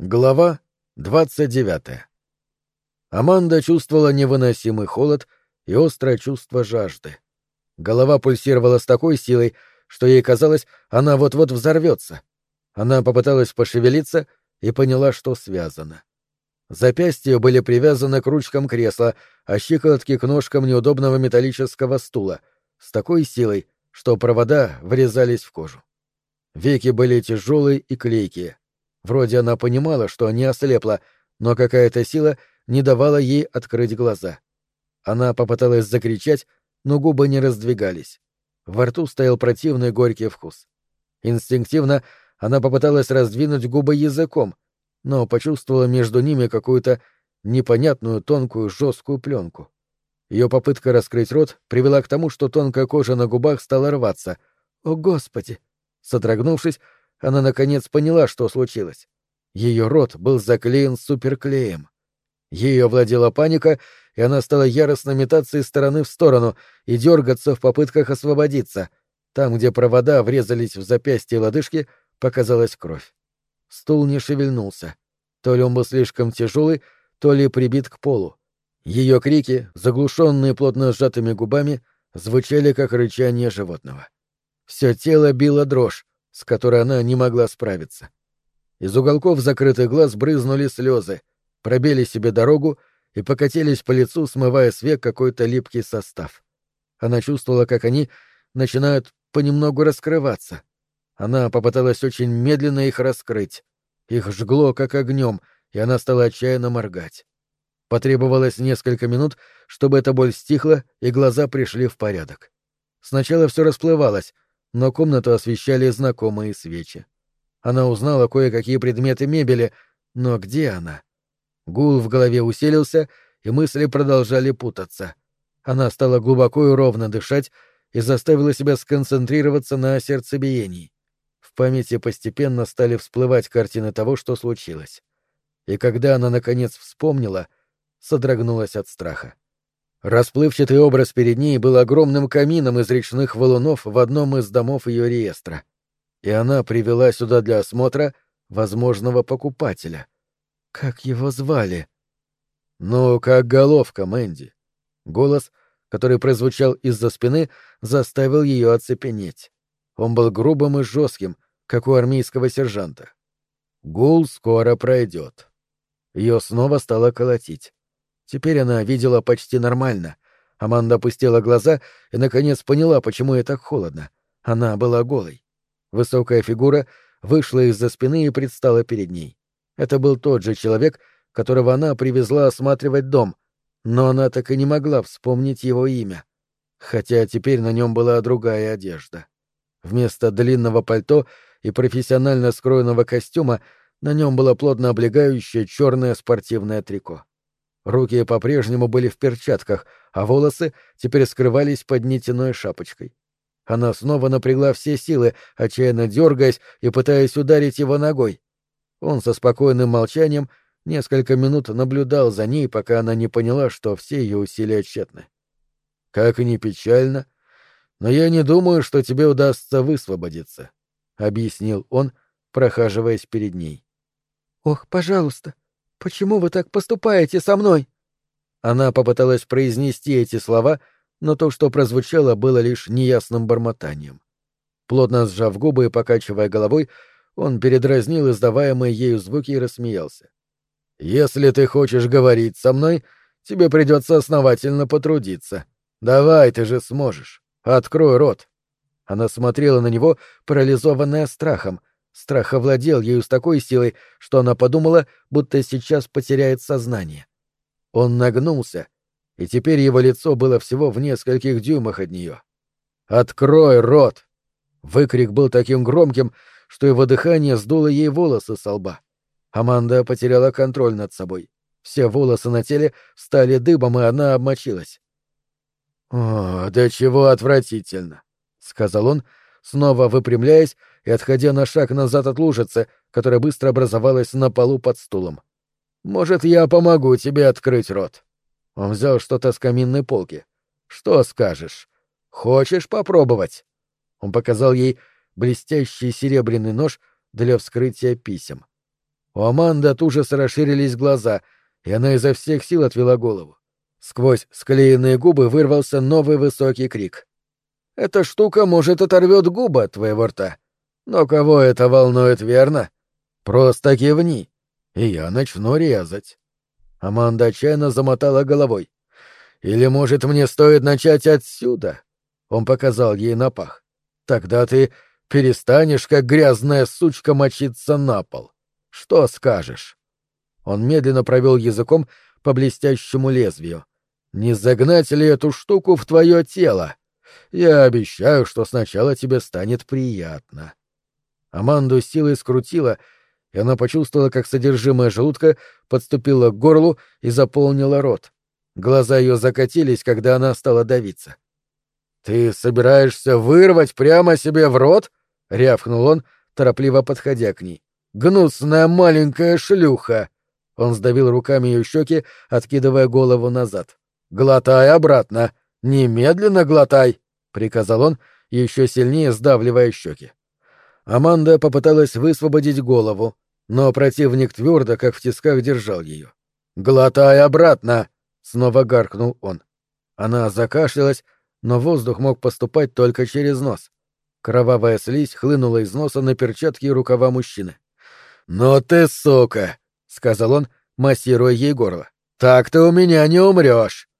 Глава 29. Аманда чувствовала невыносимый холод и острое чувство жажды. Голова пульсировала с такой силой, что ей казалось, она вот-вот взорвется. Она попыталась пошевелиться и поняла, что связано. Запястья были привязаны к ручкам кресла, а щиколотки к ножкам неудобного металлического стула, с такой силой, что провода врезались в кожу. Веки были тяжелые и клейкие. Вроде она понимала, что не ослепла, но какая-то сила не давала ей открыть глаза. Она попыталась закричать, но губы не раздвигались. Во рту стоял противный горький вкус. Инстинктивно она попыталась раздвинуть губы языком, но почувствовала между ними какую-то непонятную тонкую жесткую пленку. Ее попытка раскрыть рот привела к тому, что тонкая кожа на губах стала рваться. «О, Господи!» Содрогнувшись, она наконец поняла, что случилось. Ее рот был заклеен суперклеем. Ее овладела паника, и она стала яростно метаться из стороны в сторону и дергаться в попытках освободиться. Там, где провода врезались в запястье и лодыжки, показалась кровь. Стул не шевельнулся. То ли он был слишком тяжелый, то ли прибит к полу. Ее крики, заглушенные плотно сжатыми губами, звучали как рычание животного. Все тело било дрожь, с которой она не могла справиться. Из уголков закрытых глаз брызнули слезы, пробили себе дорогу и покатились по лицу, смывая с век какой-то липкий состав. Она чувствовала, как они начинают понемногу раскрываться. Она попыталась очень медленно их раскрыть. Их жгло, как огнем, и она стала отчаянно моргать. Потребовалось несколько минут, чтобы эта боль стихла, и глаза пришли в порядок. Сначала все расплывалось, но комнату освещали знакомые свечи. Она узнала кое-какие предметы мебели, но где она? Гул в голове усилился, и мысли продолжали путаться. Она стала глубоко и ровно дышать и заставила себя сконцентрироваться на сердцебиении. В памяти постепенно стали всплывать картины того, что случилось. И когда она, наконец, вспомнила, содрогнулась от страха. Расплывчатый образ перед ней был огромным камином из речных валунов в одном из домов ее реестра. И она привела сюда для осмотра возможного покупателя. Как его звали? Ну, как головка, Мэнди. Голос, который прозвучал из-за спины, заставил ее оцепенеть. Он был грубым и жестким, как у армейского сержанта. Гул скоро пройдет. Ее снова стало колотить. Теперь она видела почти нормально. Аманда опустила глаза и, наконец, поняла, почему ей так холодно. Она была голой. Высокая фигура вышла из-за спины и предстала перед ней. Это был тот же человек, которого она привезла осматривать дом, но она так и не могла вспомнить его имя. Хотя теперь на нем была другая одежда. Вместо длинного пальто и профессионально скроенного костюма на нем было плотно облегающее черное спортивное трико. Руки по-прежнему были в перчатках, а волосы теперь скрывались под нитяной шапочкой. Она снова напрягла все силы, отчаянно дергаясь и пытаясь ударить его ногой. Он со спокойным молчанием несколько минут наблюдал за ней, пока она не поняла, что все ее усилия тщетны. «Как и не печально, но я не думаю, что тебе удастся высвободиться», — объяснил он, прохаживаясь перед ней. «Ох, пожалуйста, Почему вы так поступаете со мной? Она попыталась произнести эти слова, но то, что прозвучало, было лишь неясным бормотанием. Плотно сжав губы и покачивая головой, он передразнил издаваемые ею звуки и рассмеялся. «Если ты хочешь говорить со мной, тебе придется основательно потрудиться. Давай, ты же сможешь. Открой рот». Она смотрела на него, парализованная страхом, Страх овладел ею с такой силой, что она подумала, будто сейчас потеряет сознание. Он нагнулся, и теперь его лицо было всего в нескольких дюймах от нее. «Открой рот!» Выкрик был таким громким, что его дыхание сдуло ей волосы со лба. Аманда потеряла контроль над собой. Все волосы на теле стали дыбом, и она обмочилась. «О, да чего отвратительно!» — сказал он, снова выпрямляясь и отходя на шаг назад от лужицы, которая быстро образовалась на полу под стулом. «Может, я помогу тебе открыть рот?» Он взял что-то с каминной полки. «Что скажешь? Хочешь попробовать?» Он показал ей блестящий серебряный нож для вскрытия писем. У Аманды от ужаса расширились глаза, и она изо всех сил отвела голову. Сквозь склеенные губы вырвался новый высокий крик. «Эта штука, может, оторвет губы от твоего рта. Но кого это волнует, верно? Просто кивни, и я начну резать». Аманда отчаянно замотала головой. «Или, может, мне стоит начать отсюда?» Он показал ей на пах. «Тогда ты перестанешь, как грязная сучка, мочиться на пол. Что скажешь?» Он медленно провел языком по блестящему лезвию. «Не загнать ли эту штуку в твое тело? Я обещаю, что сначала тебе станет приятно». Аманду силой скрутила, и она почувствовала, как содержимое желудка подступило к горлу и заполнило рот. Глаза ее закатились, когда она стала давиться. «Ты собираешься вырвать прямо себе в рот?» — рявкнул он, торопливо подходя к ней. «Гнусная маленькая шлюха!» Он сдавил руками ее щеки, откидывая голову назад. «Глотай обратно! Немедленно глотай!» — приказал он, еще сильнее сдавливая щеки. Аманда попыталась высвободить голову, но противник твердо, как в тисках, держал ее. «Глотай обратно!» — снова гаркнул он. Она закашлялась, но воздух мог поступать только через нос. Кровавая слизь хлынула из носа на перчатки и рукава мужчины. «Ну ты сука!» — сказал он, массируя ей горло. «Так ты у меня не умрешь!»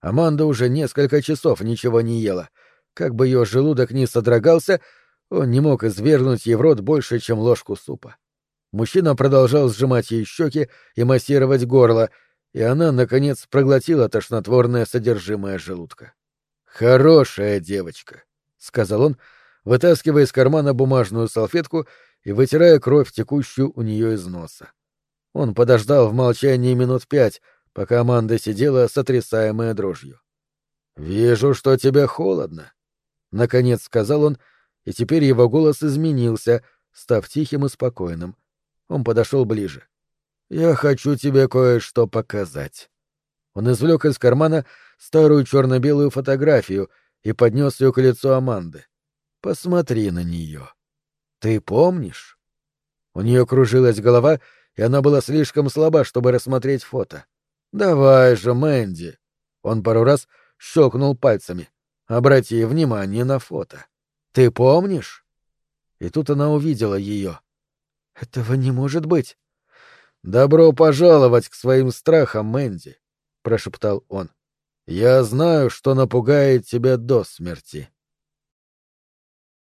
Аманда уже несколько часов ничего не ела. Как бы ее желудок ни содрогался, он не мог извергнуть ей в рот больше, чем ложку супа. Мужчина продолжал сжимать ей щеки и массировать горло, и она, наконец, проглотила тошнотворное содержимое желудка. «Хорошая девочка», — сказал он, вытаскивая из кармана бумажную салфетку и вытирая кровь, текущую у нее из носа. Он подождал в молчании минут пять, пока Аманда сидела, сотрясаемая дрожью. «Вижу, что тебе холодно», — наконец сказал он, — и теперь его голос изменился, став тихим и спокойным. Он подошел ближе. «Я хочу тебе кое-что показать». Он извлек из кармана старую черно-белую фотографию и поднес ее к лицу Аманды. «Посмотри на нее. Ты помнишь?» У нее кружилась голова, и она была слишком слаба, чтобы рассмотреть фото. «Давай же, Мэнди!» Он пару раз щелкнул пальцами. «Обрати внимание на фото». Ты помнишь? И тут она увидела ее. Этого не может быть. Добро пожаловать к своим страхам, Мэнди, прошептал он. Я знаю, что напугает тебя до смерти.